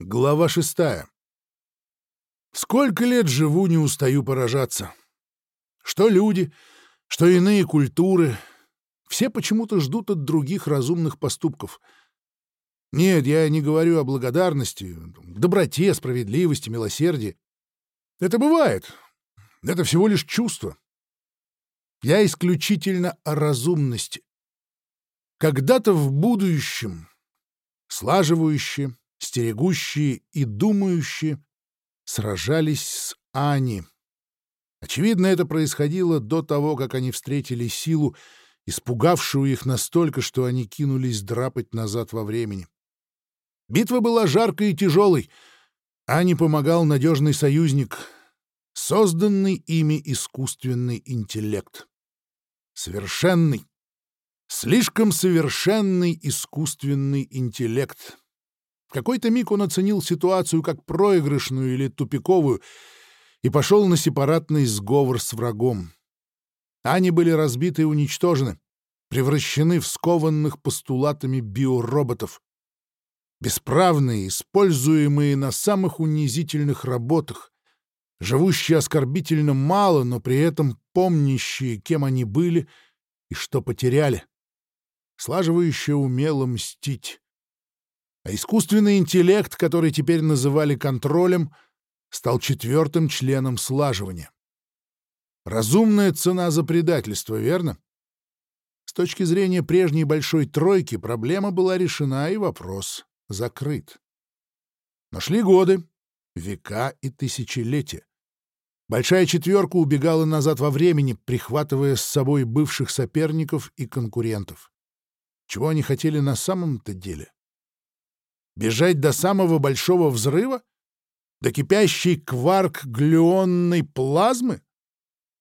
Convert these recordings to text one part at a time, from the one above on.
Глава шестая. Сколько лет живу, не устаю поражаться. Что люди, что иные культуры, все почему-то ждут от других разумных поступков. Нет, я не говорю о благодарности, доброте, справедливости, милосердии. Это бывает. Это всего лишь чувство. Я исключительно о разумности. Когда-то в будущем, слаживающее, стерегущие и думающие сражались с Ани. Очевидно, это происходило до того, как они встретили силу, испугавшую их настолько, что они кинулись драпать назад во времени. Битва была жаркой и тяжелой. Ани помогал надежный союзник, созданный ими искусственный интеллект. Совершенный, слишком совершенный искусственный интеллект. В какой-то миг он оценил ситуацию как проигрышную или тупиковую и пошел на сепаратный сговор с врагом. Они были разбиты и уничтожены, превращены в скованных постулатами биороботов. Бесправные, используемые на самых унизительных работах, живущие оскорбительно мало, но при этом помнящие, кем они были и что потеряли, слаживающие умело мстить а искусственный интеллект, который теперь называли контролем, стал четвертым членом слаживания. Разумная цена за предательство, верно? С точки зрения прежней большой тройки проблема была решена и вопрос закрыт. Но шли годы, века и тысячелетия. Большая четверка убегала назад во времени, прихватывая с собой бывших соперников и конкурентов. Чего они хотели на самом-то деле? Бежать до самого большого взрыва? До кипящей кварк-глюонной плазмы?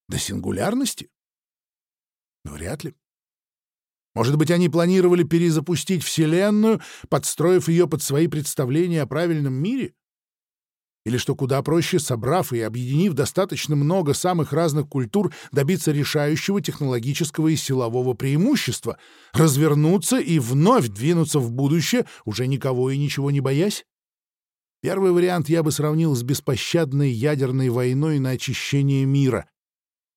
До сингулярности? Ну, вряд ли. Может быть, они планировали перезапустить Вселенную, подстроив ее под свои представления о правильном мире? Или что куда проще, собрав и объединив достаточно много самых разных культур, добиться решающего технологического и силового преимущества, развернуться и вновь двинуться в будущее, уже никого и ничего не боясь? Первый вариант я бы сравнил с беспощадной ядерной войной на очищение мира.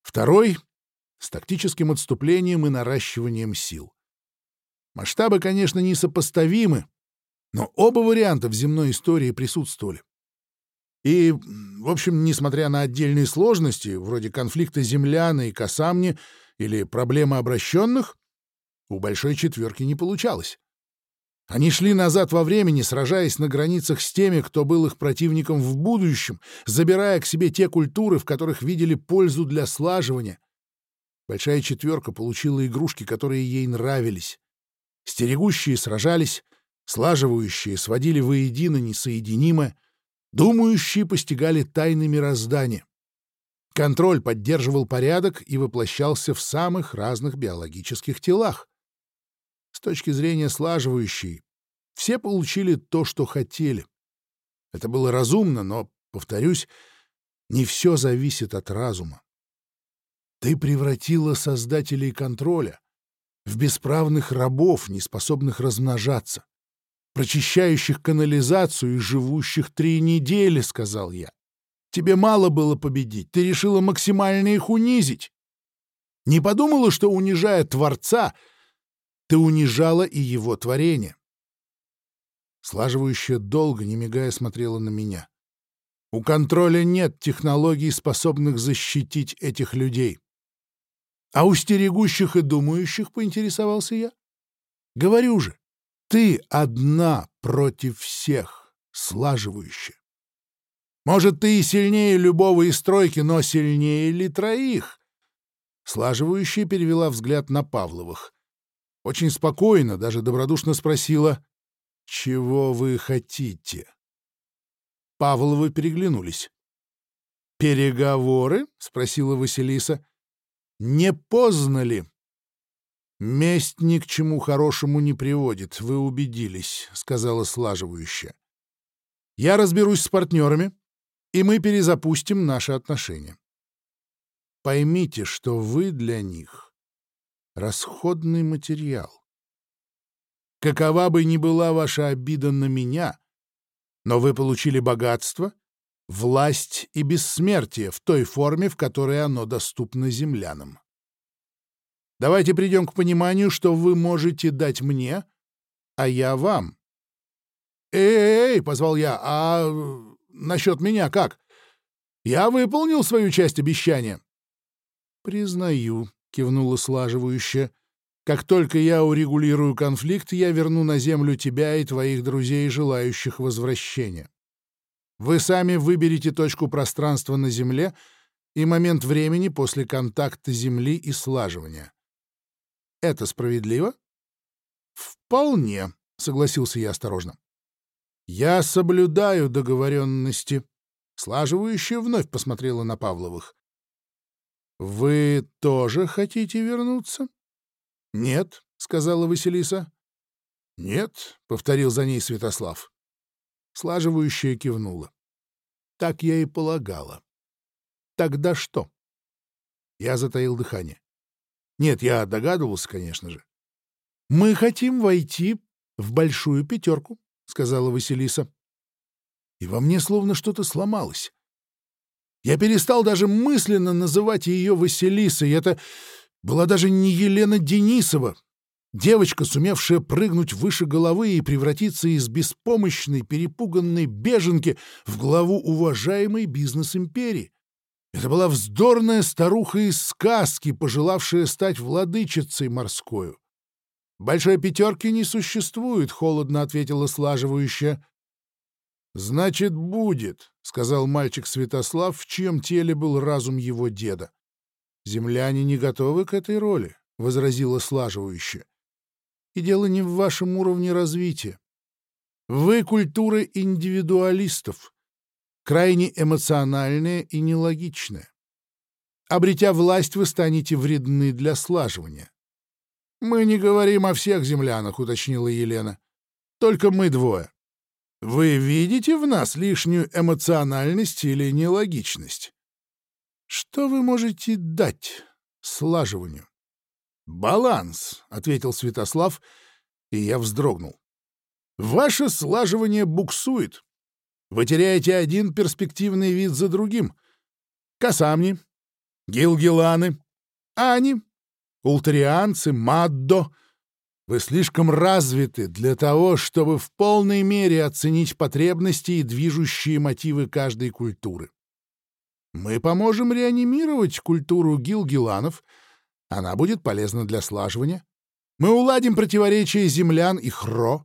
Второй — с тактическим отступлением и наращиванием сил. Масштабы, конечно, несопоставимы, но оба варианта в земной истории присутствовали. И, в общем, несмотря на отдельные сложности, вроде конфликта земляна и косамни или проблемы обращенных, у Большой Четверки не получалось. Они шли назад во времени, сражаясь на границах с теми, кто был их противником в будущем, забирая к себе те культуры, в которых видели пользу для слаживания. Большая Четверка получила игрушки, которые ей нравились. Стерегущие сражались, слаживающие сводили воедино несоединимое — Думающие постигали тайны мироздания. Контроль поддерживал порядок и воплощался в самых разных биологических телах. С точки зрения слаживающей, все получили то, что хотели. Это было разумно, но, повторюсь, не все зависит от разума. Ты превратила создателей контроля в бесправных рабов, не способных размножаться прочищающих канализацию и живущих три недели, — сказал я. Тебе мало было победить, ты решила максимально их унизить. Не подумала, что, унижая Творца, ты унижала и его творение. Слаживающая долго, не мигая, смотрела на меня. У контроля нет технологий, способных защитить этих людей. А у стерегущих и думающих, поинтересовался я. Говорю же, ты одна против всех, слаживающая. Может, ты и сильнее любого из тройки, но сильнее ли троих? Слаживающая перевела взгляд на Павловых. Очень спокойно, даже добродушно спросила, «Чего вы хотите?» Павловы переглянулись. «Переговоры?» — спросила Василиса. «Не поздно ли?» «Месть ни к чему хорошему не приводит, вы убедились», — сказала слаживающая. «Я разберусь с партнерами, и мы перезапустим наши отношения. Поймите, что вы для них расходный материал. Какова бы ни была ваша обида на меня, Но вы получили богатство, власть и бессмертие в той форме, в которой оно доступно землянам. Давайте придем к пониманию, что вы можете дать мне, а я вам. «Эй, — позвал я, — а насчет меня как? Я выполнил свою часть обещания». «Признаю», — кивнула слаживающая. «Как только я урегулирую конфликт, я верну на землю тебя и твоих друзей, желающих возвращения. Вы сами выберете точку пространства на Земле и момент времени после контакта Земли и слаживания. Это справедливо?» «Вполне», — согласился я осторожно. «Я соблюдаю договоренности». Слаживающая вновь посмотрела на Павловых. «Вы тоже хотите вернуться?» «Нет», — сказала Василиса. «Нет», — повторил за ней Святослав. Слаживающая кивнула. «Так я и полагала». «Тогда что?» Я затаил дыхание. Нет, я догадывался, конечно же. «Мы хотим войти в большую пятерку», — сказала Василиса. И во мне словно что-то сломалось. Я перестал даже мысленно называть ее Василисой. Это была даже не Елена Денисова, девочка, сумевшая прыгнуть выше головы и превратиться из беспомощной, перепуганной беженки в главу уважаемой бизнес-империи. Это была вздорная старуха из сказки, пожелавшая стать владычицей морскою. «Большой пятерки не существует», — холодно ответила слаживающая. «Значит, будет», — сказал мальчик Святослав, в чьем теле был разум его деда. «Земляне не готовы к этой роли», — возразила слаживающая. «И дело не в вашем уровне развития. Вы культура индивидуалистов, крайне эмоциональная и нелогичная. Обретя власть, вы станете вредны для слаживания. «Мы не говорим о всех землянах», — уточнила Елена. «Только мы двое. Вы видите в нас лишнюю эмоциональность или нелогичность? Что вы можете дать слаживанию?» «Баланс», — ответил Святослав, и я вздрогнул. «Ваше слаживание буксует. Вы теряете один перспективный вид за другим. Касамни, гилгиланы, ани, Ултарианцы, Маддо, вы слишком развиты для того, чтобы в полной мере оценить потребности и движущие мотивы каждой культуры. Мы поможем реанимировать культуру гилгиланов, она будет полезна для слаживания. Мы уладим противоречия землян и хро.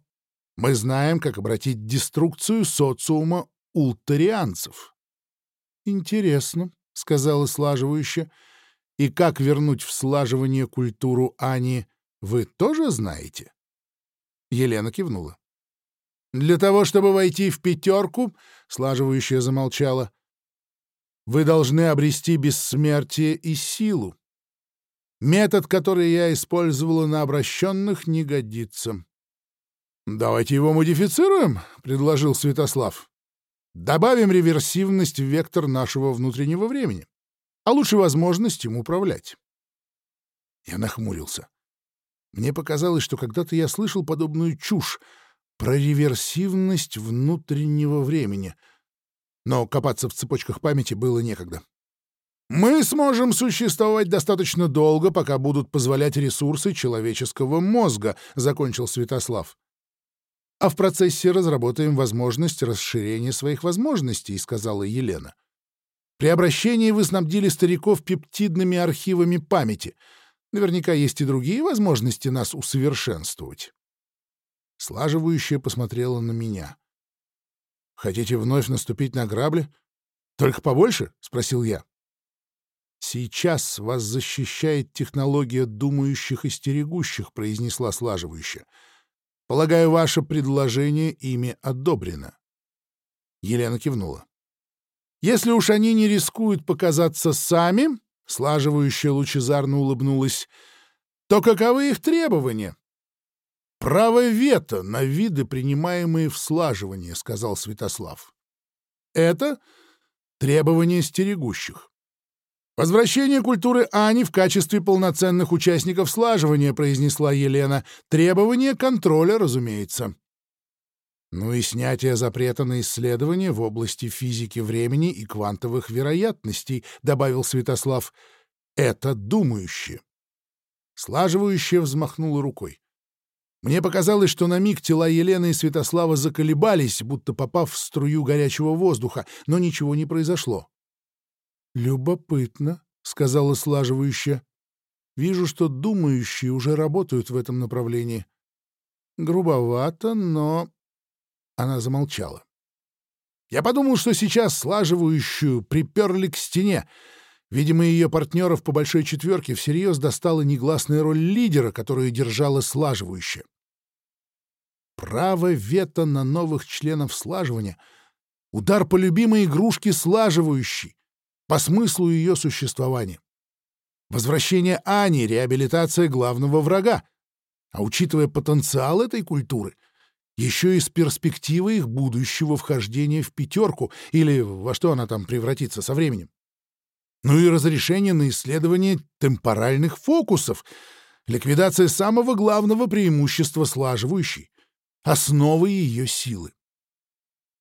Мы знаем, как обратить деструкцию социума ултарианцев. «Интересно», — сказала слаживающая, — и как вернуть в слаживание культуру Ани, вы тоже знаете? Елена кивнула. Для того, чтобы войти в пятерку, слаживающая замолчала, вы должны обрести бессмертие и силу. Метод, который я использовала на обращенных, не годится. «Давайте его модифицируем», — предложил Святослав. «Добавим реверсивность в вектор нашего внутреннего времени а лучше возможность им управлять. Я нахмурился. Мне показалось, что когда-то я слышал подобную чушь про реверсивность внутреннего времени, но копаться в цепочках памяти было некогда. Мы сможем существовать достаточно долго, пока будут позволять ресурсы человеческого мозга, закончил Святослав. А в процессе разработаем возможность расширения своих возможностей, сказала Елена. При обращении вы снабдили стариков пептидными архивами памяти. Наверняка есть и другие возможности нас усовершенствовать. Слаживающая посмотрела на меня. «Хотите вновь наступить на грабли? Только побольше?» — спросил я. «Сейчас вас защищает технология думающих и стерегущих», — произнесла слаживающая. «Полагаю, ваше предложение ими одобрено». Елена кивнула. Если уж они не рискуют показаться сами, — слаживающая лучезарно улыбнулась, — то каковы их требования? — Право вето на виды, принимаемые в слаживание, — сказал Святослав. — Это требования стерегущих. «Возвращение культуры Ани в качестве полноценных участников слаживания», — произнесла Елена. «Требование контроля, разумеется». Ну и снятие запрета на исследования в области физики времени и квантовых вероятностей, добавил Святослав. Это думающее. Слаживающая взмахнула рукой. Мне показалось, что на миг тела Елены и Святослава заколебались, будто попав в струю горячего воздуха, но ничего не произошло. «Любопытно», — сказала слаживающая. «Вижу, что думающие уже работают в этом направлении. Грубовато, но она замолчала. Я подумал, что сейчас слаживающую приперли к стене. Видимо, ее партнеров по большой четверке всерьез достала негласная роль лидера, которую держала слаживающая. Право вето на новых членов слаживания — удар по любимой игрушке слаживающей, по смыслу ее существования. Возвращение Ани — реабилитация главного врага. А учитывая потенциал этой культуры, еще и с перспективой их будущего вхождения в пятерку или во что она там превратится со временем. Ну и разрешение на исследование темпоральных фокусов, ликвидация самого главного преимущества слаживающей, основы ее силы.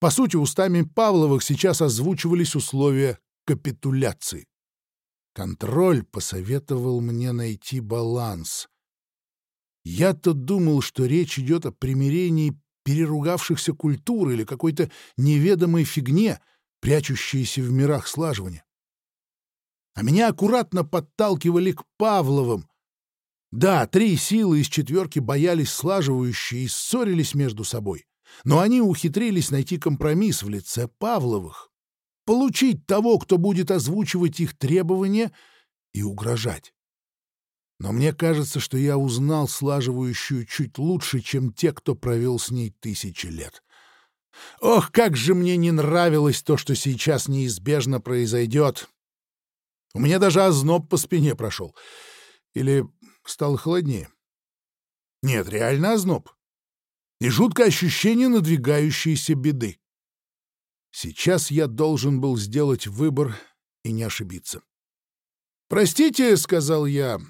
По сути, устами Павловых сейчас озвучивались условия капитуляции. Контроль посоветовал мне найти баланс. Я-то думал, что речь идет о примирении переругавшихся культур или какой-то неведомой фигне, прячущейся в мирах слаживания. А меня аккуратно подталкивали к Павловым. Да, три силы из четверки боялись слаживающие и ссорились между собой, но они ухитрились найти компромисс в лице Павловых. Получить того, кто будет озвучивать их требования и угрожать. Но мне кажется, что я узнал слаживающую чуть лучше, чем те, кто провел с ней тысячи лет. Ох, как же мне не нравилось то, что сейчас неизбежно произойдет. У меня даже озноб по спине прошел. Или стало холоднее. Нет, реально озноб. И жуткое ощущение надвигающейся беды. Сейчас я должен был сделать выбор и не ошибиться. «Простите», — сказал я,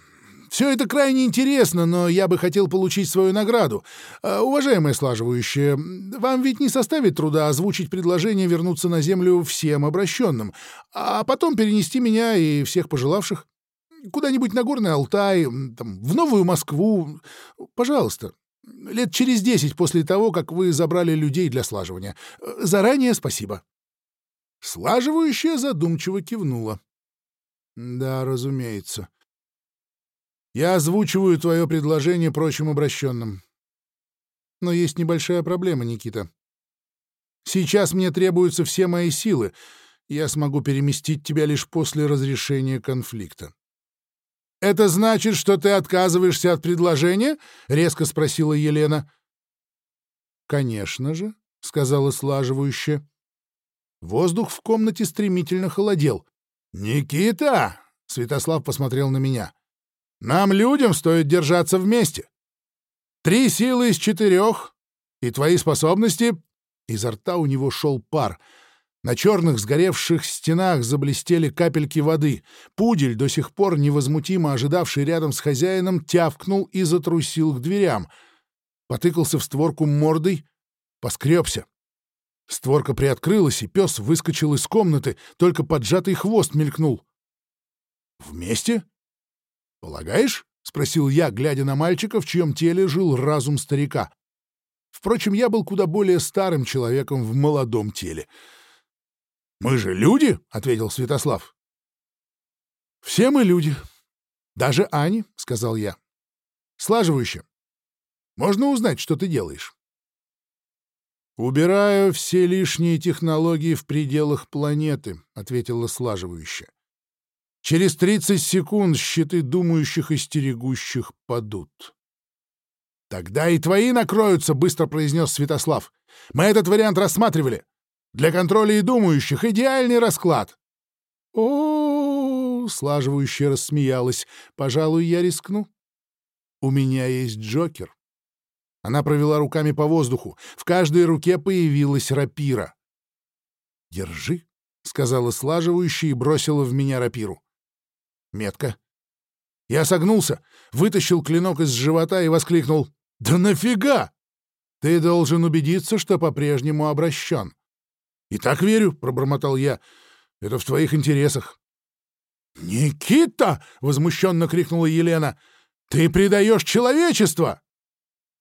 все это крайне интересно, но я бы хотел получить свою награду. А, уважаемая слаживающая, вам ведь не составит труда озвучить предложение вернуться на Землю всем обращенным, а потом перенести меня и всех пожелавших куда-нибудь на Горный Алтай, там, в Новую Москву. Пожалуйста. Лет через десять после того, как вы забрали людей для слаживания. Заранее спасибо. Слаживающая задумчиво кивнула. Да, разумеется. Я озвучиваю твое предложение прочим обращенным. Но есть небольшая проблема, Никита. Сейчас мне требуются все мои силы. Я смогу переместить тебя лишь после разрешения конфликта. «Это значит, что ты отказываешься от предложения?» — резко спросила Елена. «Конечно же», — сказала слаживающая. Воздух в комнате стремительно холодел. «Никита!» — Святослав посмотрел на меня. Нам, людям, стоит держаться вместе. Три силы из четырех, и твои способности...» Изо рта у него шел пар. На черных сгоревших стенах заблестели капельки воды. Пудель, до сих пор невозмутимо ожидавший рядом с хозяином, тявкнул и затрусил к дверям. Потыкался в створку мордой, поскребся. Створка приоткрылась, и пес выскочил из комнаты, только поджатый хвост мелькнул. «Вместе?» «Полагаешь?» — спросил я, глядя на мальчика, в чьем теле жил разум старика. Впрочем, я был куда более старым человеком в молодом теле. «Мы же люди!» — ответил Святослав. «Все мы люди. Даже Ани», — сказал я. «Слаживающе. Можно узнать, что ты делаешь?» «Убираю все лишние технологии в пределах планеты», — ответила слаживающая. Через 30 секунд щиты думающих и стерегущих падут. «Тогда и твои накроются», — быстро произнес Святослав. «Мы этот вариант рассматривали. Для контроля и думающих идеальный расклад». О, -о, слаживающая рассмеялась. «Пожалуй, я рискну. У меня есть Джокер». Она провела руками по воздуху. В каждой руке появилась рапира. «Держи», — сказала слаживающая и бросила в меня рапиру. Метко. Я согнулся, вытащил клинок из живота и воскликнул. «Да нафига?» Ты должен убедиться, что по-прежнему обращен. — И так верю, — пробормотал я. — Это в твоих интересах. — Никита! — возмущенно крикнула Елена. — Ты предаешь человечество!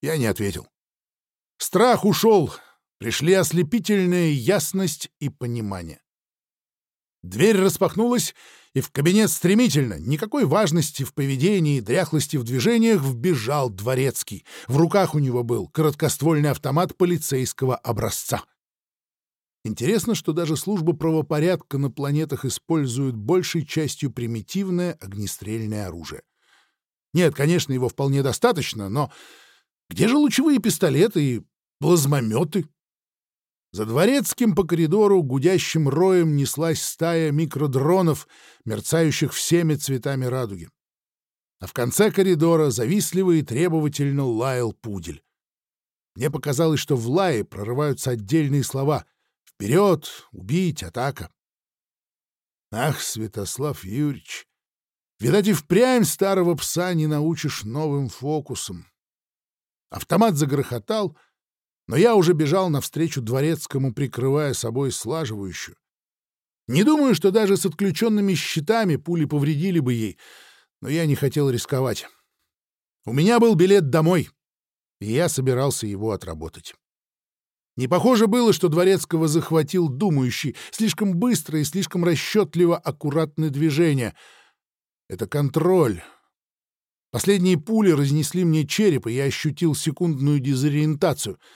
Я не ответил. Страх ушел. Пришли ослепительная ясность и понимание. Дверь распахнулась, и в кабинет стремительно, никакой важности в поведении, дряхлости в движениях, вбежал дворецкий. В руках у него был короткоствольный автомат полицейского образца. Интересно, что даже служба правопорядка на планетах использует большей частью примитивное огнестрельное оружие. Нет, конечно, его вполне достаточно, но где же лучевые пистолеты и плазмометы? За дворецким по коридору гудящим роем неслась стая микродронов, мерцающих всеми цветами радуги. А в конце коридора завистливо и требовательно лаял пудель. Мне показалось, что в лае прорываются отдельные слова «Вперед! Убить! Атака!» Ах, Святослав Юрьевич! Видать, и впрямь старого пса не научишь новым фокусам. Автомат загрохотал — но я уже бежал навстречу дворецкому, прикрывая собой слаживающую. Не думаю, что даже с отключенными щитами пули повредили бы ей, но я не хотел рисковать. У меня был билет домой, и я собирался его отработать. Не похоже было, что Дворецкого захватил думающий, слишком быстро и слишком расчетливо аккуратное движение. Это контроль. Последние пули разнесли мне череп, и я ощутил секундную дезориентацию —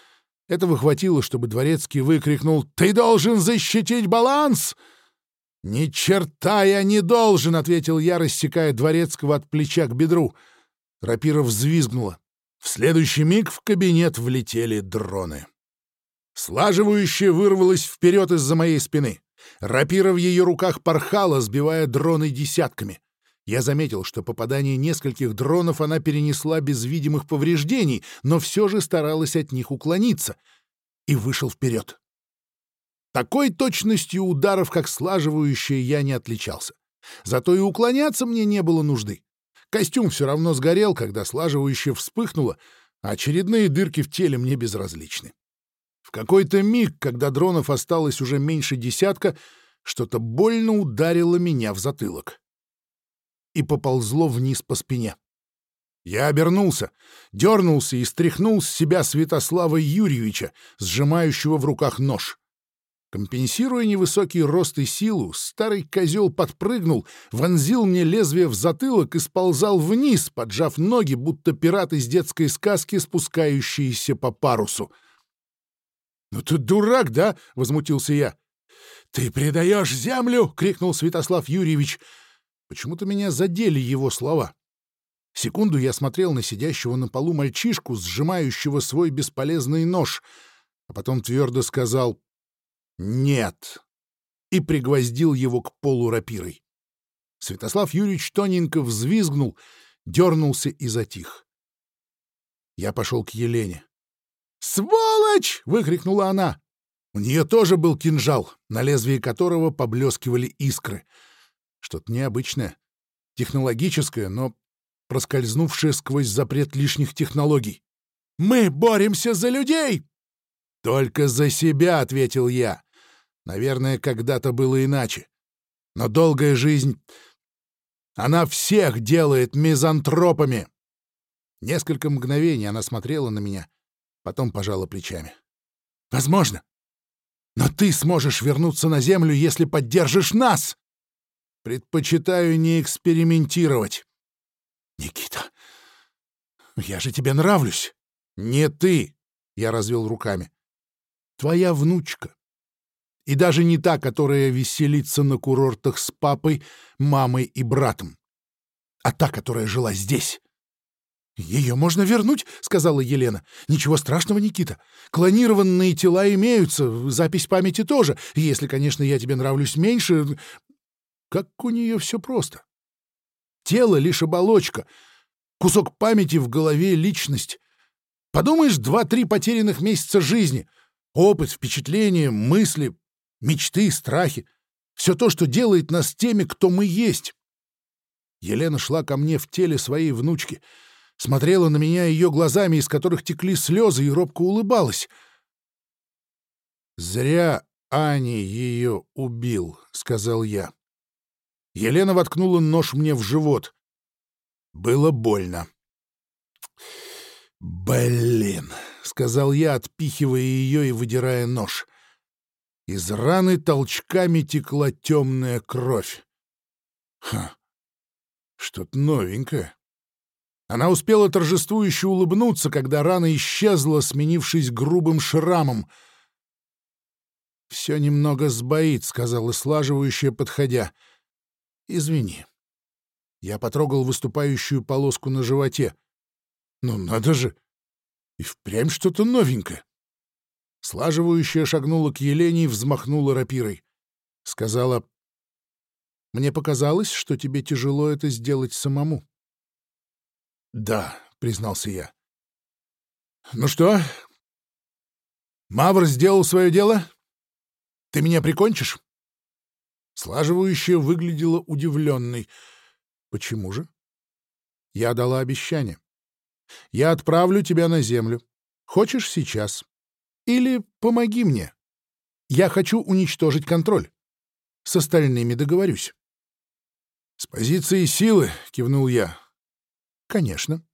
этого хватило, чтобы Дворецкий выкрикнул «Ты должен защитить баланс!» «Ни черта я не должен!» — ответил я, рассекая Дворецкого от плеча к бедру. Рапира взвизгнула. В следующий миг в кабинет влетели дроны. Слаживающая вырвалась вперед из-за моей спины. Рапира в ее руках порхала, сбивая дроны десятками. Я заметил, что попадание нескольких дронов она перенесла без видимых повреждений, но все же старалась от них уклониться, и вышел вперед. Такой точностью ударов, как слаживающая, я не отличался. Зато и уклоняться мне не было нужды. Костюм все равно сгорел, когда слаживающая вспыхнула, а очередные дырки в теле мне безразличны. В какой-то миг, когда дронов осталось уже меньше десятка, что-то больно ударило меня в затылок и поползло вниз по спине. Я обернулся, дернулся и стряхнул с себя Святослава Юрьевича, сжимающего в руках нож. Компенсируя невысокий рост и силу, старый козел подпрыгнул, вонзил мне лезвие в затылок и сползал вниз, поджав ноги, будто пират из детской сказки, спускающиеся по парусу. «Ну ты дурак, да?» — возмутился я. «Ты предаешь землю!» — крикнул Святослав Юрьевич. Почему-то меня задели его слова. Секунду я смотрел на сидящего на полу мальчишку, сжимающего свой бесполезный нож, а потом твердо сказал «нет» и пригвоздил его к полу рапирой. Святослав Юрьевич тоненько взвизгнул, дернулся и затих. Я пошел к Елене. «Сволочь!» — выкрикнула она. У нее тоже был кинжал, на лезвии которого поблескивали искры — что-то необычное, технологическое, но проскользнувшее сквозь запрет лишних технологий. «Мы боремся за людей!» «Только за себя», — ответил я. «Наверное, когда-то было иначе. Но долгая жизнь... Она всех делает мизантропами!» Несколько мгновений она смотрела на меня, потом пожала плечами. «Возможно. Но ты сможешь вернуться на Землю, если поддержишь нас!» Предпочитаю не экспериментировать. Никита, я же тебе нравлюсь. Не ты, я развел руками. Твоя внучка. И даже не та, которая веселится на курортах с папой, мамой и братом, а та, которая жила здесь. «Ее можно вернуть», — сказала Елена. «Ничего страшного, Никита. Клонированные тела имеются, запись памяти тоже. Если, конечно, я тебе нравлюсь меньше, как у нее все просто. Тело — лишь оболочка, кусок памяти в голове — личность. Подумаешь, два-три потерянных месяца жизни, опыт, впечатления, мысли, мечты, страхи — все то, что делает нас теми, кто мы есть. Елена шла ко мне в теле своей внучки. Смотрела на меня ее глазами, из которых текли слезы, и робко улыбалась. «Зря Ани ее убил», — сказал я. Елена воткнула нож мне в живот. Было больно. «Блин», — сказал я, отпихивая ее и выдирая нож. Из раны толчками текла темная кровь. Ха, что-то новенькое. Она успела торжествующе улыбнуться, когда рана исчезла, сменившись грубым шрамом. «Все немного сбоит», — сказала слаживающая, подходя. «Извини». Я потрогал выступающую полоску на животе. «Ну надо же! И впрямь что-то новенькое!» Слаживающая шагнула к Елене и взмахнула рапирой. Сказала, «Мне показалось, что тебе тяжело это сделать самому». «Да», — признался я. «Ну что? Мавр сделал свое дело? Ты меня прикончишь?» Слаживающая выглядела удивленной. «Почему же?» «Я дала обещание. Я отправлю тебя на землю. Хочешь сейчас? Или помоги мне. Я хочу уничтожить контроль. С остальными договорюсь». «С позиции силы», — кивнул я. Конечно.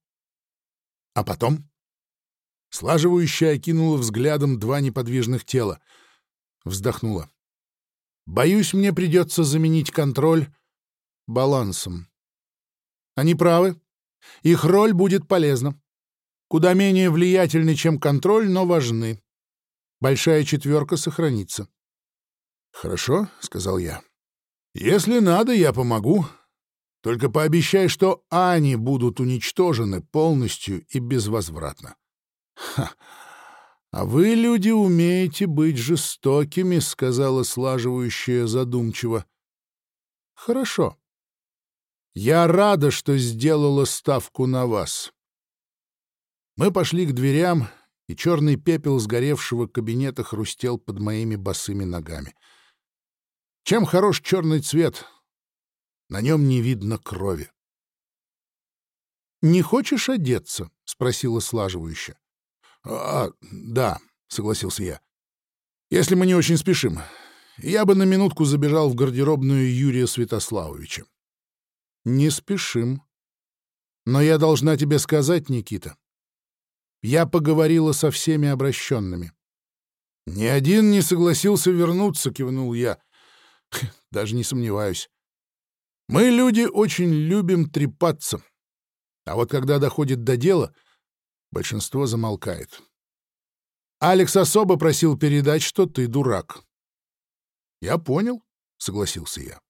А потом? Слаживающая окинула взглядом два неподвижных тела. Вздохнула. Боюсь, мне придется заменить контроль балансом. Они правы. Их роль будет полезна. Куда менее влиятельны, чем контроль, но важны. Большая четверка сохранится. «Хорошо», — сказал я. «Если надо, я помогу. Только пообещай, что Ани будут уничтожены полностью и безвозвратно. Ха! А вы, люди, умеете быть жестокими, сказала слаживающая задумчиво. Хорошо. Я рада, что сделала ставку на вас. Мы пошли к дверям, и черный пепел сгоревшего кабинета хрустел под моими босыми ногами. Чем хорош черный цвет? На нем не видно крови. «Не хочешь одеться?» — спросила слаживающая. «А, да», — согласился я. «Если мы не очень спешим, я бы на минутку забежал в гардеробную Юрия Святославовича». «Не спешим. Но я должна тебе сказать, Никита, я поговорила со всеми обращенными». «Ни один не согласился вернуться», — кивнул я. «Даже не сомневаюсь. Мы, люди, очень любим трепаться. А вот когда доходит до дела, большинство замолкает. Алекс особо просил передать, что ты дурак. — Я понял, — согласился я.